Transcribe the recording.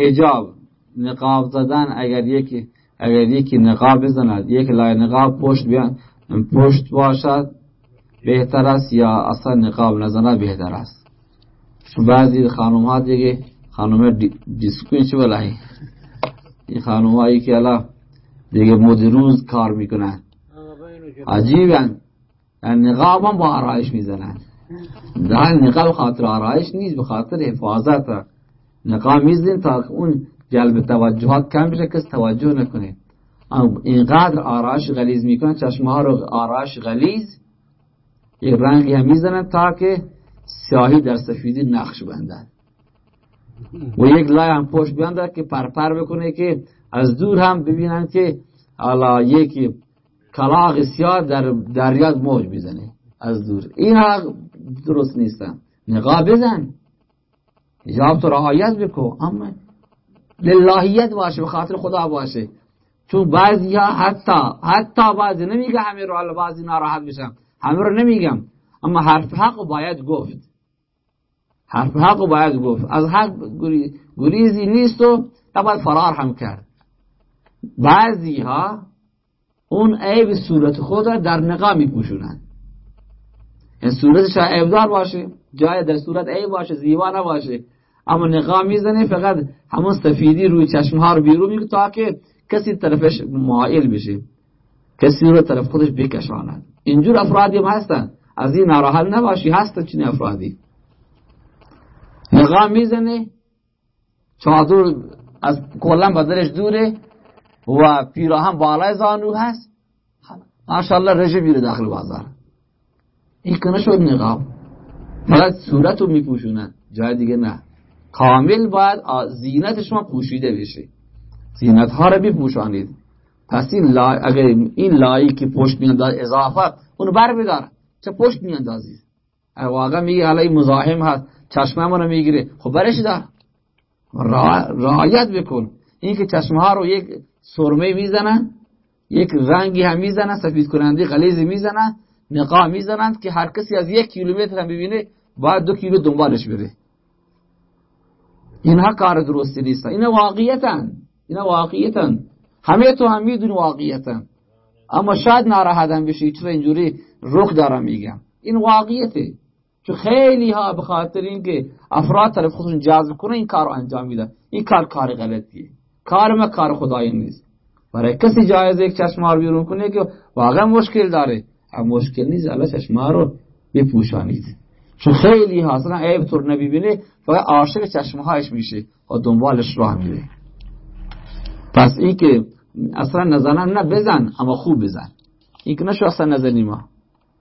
حجاب نقاب زدن اگر یکی اگر یکی نقاب بزند یک لای نقاب پشت بیان پشت باشد بهتر است یا اصلا نقاب نزند بهتر است؟ بعضی خانم ها دیگه خانم دیسکوین چه بلایی؟ این خانم هایی که الان دیگه مد روز کار می‌کنن. عجیبن. نقاب هم با آرایش می‌زنن. در نقاب خاطر آرایش نیست به خاطر حفاظت. نقاب می‌زنین تا اون جلب توجهات کم بشه کس توجه نکنه. اینقدر آرایش غلیز می‌کنن چشمه ها رو آرایش غلیز یک رنگی هم می‌زنن تا که سیاهی در سفیدی نقش بندن. و یک لای هم پشت بیانده که پرپر بکنه که از دور هم ببینن که حالا یک کلاغ سیاه در دریا موج بزنه از دور. این درست نیستن. نقاب بزن. حجاب تو رعایت بکن اما للهیت باشه به خاطر خدا باشه چون بعضی ها حتی حتی بعضی نمیگه همه رو بعضی ناراحت بشم همه رو نمیگم اما حرف حق باید گفت حرف حق باید گفت از حق گریزی نیست و باید فرار هم کرد بعضی ها اون عیب صورت خود را در نقاب میپوشونن این صورتش عیبدار باشه جای در صورت عیب باشه زیبا نباشه. اما نقاب می‌زنه فقط همون سفیدی روی چشم ها رو بیرون میگه تا که کسی طرفش مائل بشه. کسی رو طرف خودش بکشاند. اینجور افرادی هم هستن. از این ناراحت نباشی هست چنین افرادی. نقاب می‌زنه چادر از کلا بدلش دوره و پیراهن بالای زانو هست. ماشاءالله رژه میره داخل بازار. این کنه شد نقاب. فقط صورت رو میپوشونن جای دیگه نه. کامل باید زینت شما پوشیده بشه زینت ها رو بپوشانید پس این لای اگر این لایی که پشت میانداز اضافه اونو بر بدار چه پشت میاندازی؟ واقعا میگه علی مزاحم هست. چشمه منو می‌گیره خب برش دار رعایت بکن. این که چشمه ها رو یک سرمه می‌زنن یک رنگی هم می‌زنن سفید کننده غلیظی می‌زنن نقاب می‌زنن که هر کسی از یک کیلومتر هم ببینه باید دو کیلو دنبالش بره. اینها کار درستی نیست. اینا واقعیتن. اینا واقعیتن. همه تو هم می‌دونی واقعیتن. اما شاید ناراحتم بشی چرا اینجوری رخ دارم میگم. این واقعیته. چون خیلی ها به خاطر اینکه افراد طرف خودشون جذب کنه این کار رو انجام میدن. این کار کار غلطیه. کار ما کار خدایی نیست. برای کسی جایز یک چشمه رو بیرون کنه که واقعا مشکل داره. مشکل نیست الله چشمه رو بپوشانید. چون خیلی ها اصلا عیب طور نبیبینه فقط عاشق چشمه هایش میشه. و دنبالش راه میره. پس این که اصلا نزنن نه بزن اما خوب بزن. این که نشو اصلا نزنی ما.